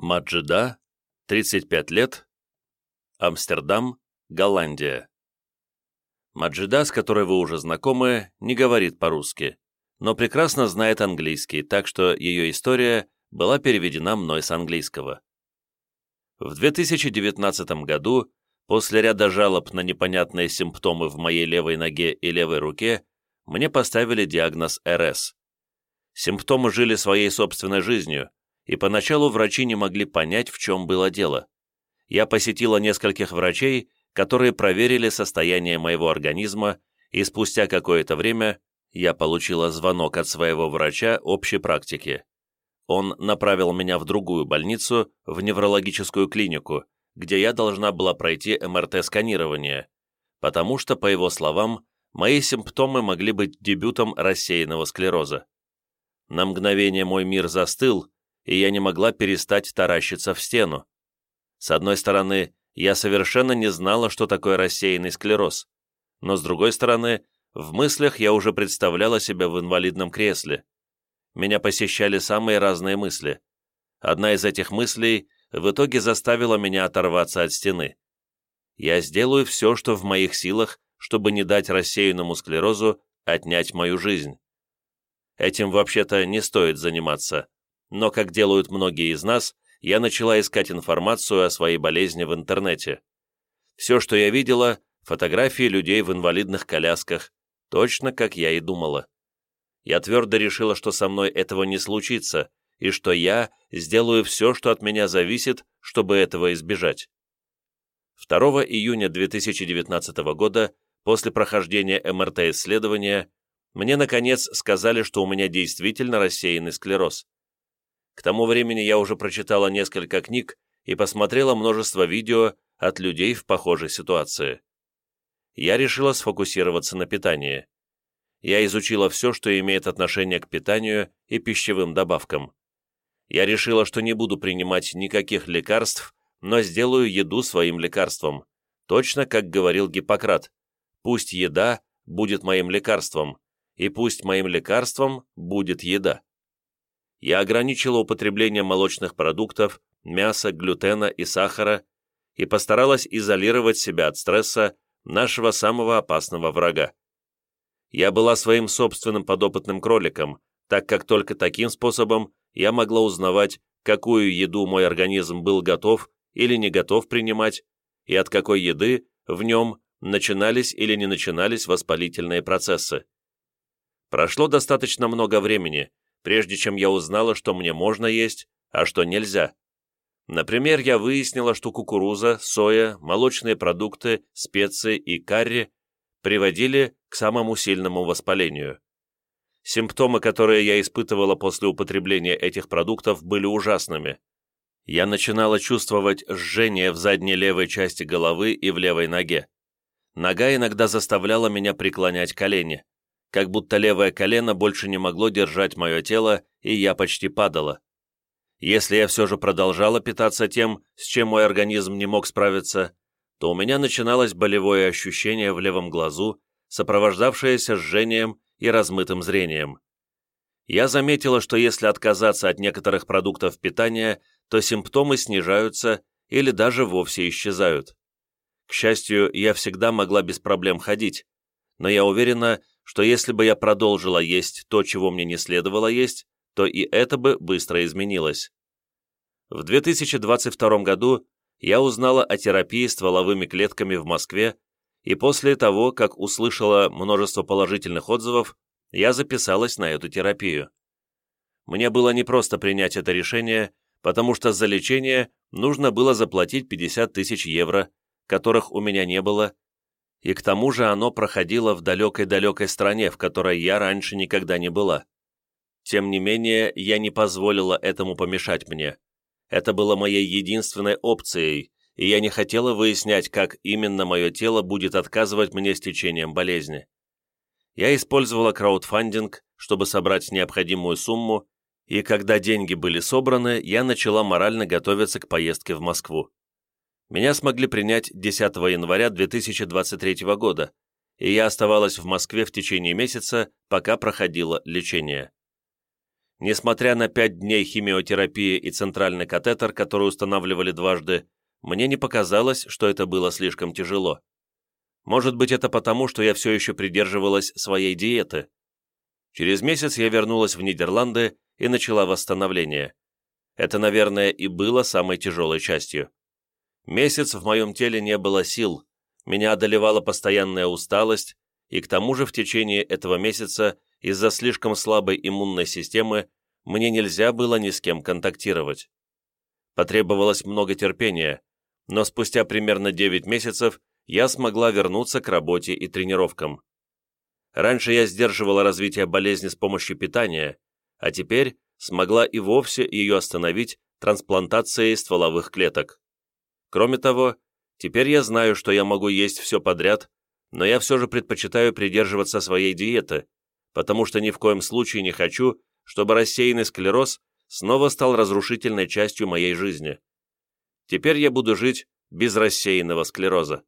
Маджида, 35 лет, Амстердам, Голландия. Маджида, с которой вы уже знакомы, не говорит по-русски, но прекрасно знает английский, так что ее история была переведена мной с английского. В 2019 году, после ряда жалоб на непонятные симптомы в моей левой ноге и левой руке, мне поставили диагноз РС. Симптомы жили своей собственной жизнью, и поначалу врачи не могли понять, в чем было дело. Я посетила нескольких врачей, которые проверили состояние моего организма, и спустя какое-то время я получила звонок от своего врача общей практики. Он направил меня в другую больницу, в неврологическую клинику, где я должна была пройти МРТ-сканирование, потому что, по его словам, мои симптомы могли быть дебютом рассеянного склероза. На мгновение мой мир застыл, и я не могла перестать таращиться в стену. С одной стороны, я совершенно не знала, что такое рассеянный склероз, но с другой стороны, в мыслях я уже представляла себя в инвалидном кресле. Меня посещали самые разные мысли. Одна из этих мыслей в итоге заставила меня оторваться от стены. Я сделаю все, что в моих силах, чтобы не дать рассеянному склерозу отнять мою жизнь. Этим вообще-то не стоит заниматься но, как делают многие из нас, я начала искать информацию о своей болезни в интернете. Все, что я видела, фотографии людей в инвалидных колясках, точно как я и думала. Я твердо решила, что со мной этого не случится, и что я сделаю все, что от меня зависит, чтобы этого избежать. 2 июня 2019 года, после прохождения МРТ-исследования, мне, наконец, сказали, что у меня действительно рассеянный склероз. К тому времени я уже прочитала несколько книг и посмотрела множество видео от людей в похожей ситуации. Я решила сфокусироваться на питании. Я изучила все, что имеет отношение к питанию и пищевым добавкам. Я решила, что не буду принимать никаких лекарств, но сделаю еду своим лекарством, точно как говорил Гиппократ. Пусть еда будет моим лекарством, и пусть моим лекарством будет еда я ограничила употребление молочных продуктов, мяса, глютена и сахара и постаралась изолировать себя от стресса, нашего самого опасного врага. Я была своим собственным подопытным кроликом, так как только таким способом я могла узнавать, какую еду мой организм был готов или не готов принимать, и от какой еды в нем начинались или не начинались воспалительные процессы. Прошло достаточно много времени, прежде чем я узнала, что мне можно есть, а что нельзя. Например, я выяснила, что кукуруза, соя, молочные продукты, специи и карри приводили к самому сильному воспалению. Симптомы, которые я испытывала после употребления этих продуктов, были ужасными. Я начинала чувствовать жжение в задней левой части головы и в левой ноге. Нога иногда заставляла меня преклонять колени как будто левое колено больше не могло держать мое тело, и я почти падала. Если я все же продолжала питаться тем, с чем мой организм не мог справиться, то у меня начиналось болевое ощущение в левом глазу, сопровождавшееся жжением и размытым зрением. Я заметила, что если отказаться от некоторых продуктов питания, то симптомы снижаются или даже вовсе исчезают. К счастью, я всегда могла без проблем ходить, но я уверена, что если бы я продолжила есть то, чего мне не следовало есть, то и это бы быстро изменилось. В 2022 году я узнала о терапии стволовыми клетками в Москве, и после того, как услышала множество положительных отзывов, я записалась на эту терапию. Мне было непросто принять это решение, потому что за лечение нужно было заплатить 50 тысяч евро, которых у меня не было, и к тому же оно проходило в далекой-далекой стране, в которой я раньше никогда не была. Тем не менее, я не позволила этому помешать мне. Это было моей единственной опцией, и я не хотела выяснять, как именно мое тело будет отказывать мне с течением болезни. Я использовала краудфандинг, чтобы собрать необходимую сумму, и когда деньги были собраны, я начала морально готовиться к поездке в Москву меня смогли принять 10 января 2023 года, и я оставалась в Москве в течение месяца, пока проходило лечение. Несмотря на пять дней химиотерапии и центральный катетер, который устанавливали дважды, мне не показалось, что это было слишком тяжело. Может быть, это потому, что я все еще придерживалась своей диеты. Через месяц я вернулась в Нидерланды и начала восстановление. Это, наверное, и было самой тяжелой частью. Месяц в моем теле не было сил, меня одолевала постоянная усталость, и к тому же в течение этого месяца из-за слишком слабой иммунной системы мне нельзя было ни с кем контактировать. Потребовалось много терпения, но спустя примерно 9 месяцев я смогла вернуться к работе и тренировкам. Раньше я сдерживала развитие болезни с помощью питания, а теперь смогла и вовсе ее остановить трансплантацией стволовых клеток. Кроме того, теперь я знаю, что я могу есть все подряд, но я все же предпочитаю придерживаться своей диеты, потому что ни в коем случае не хочу, чтобы рассеянный склероз снова стал разрушительной частью моей жизни. Теперь я буду жить без рассеянного склероза.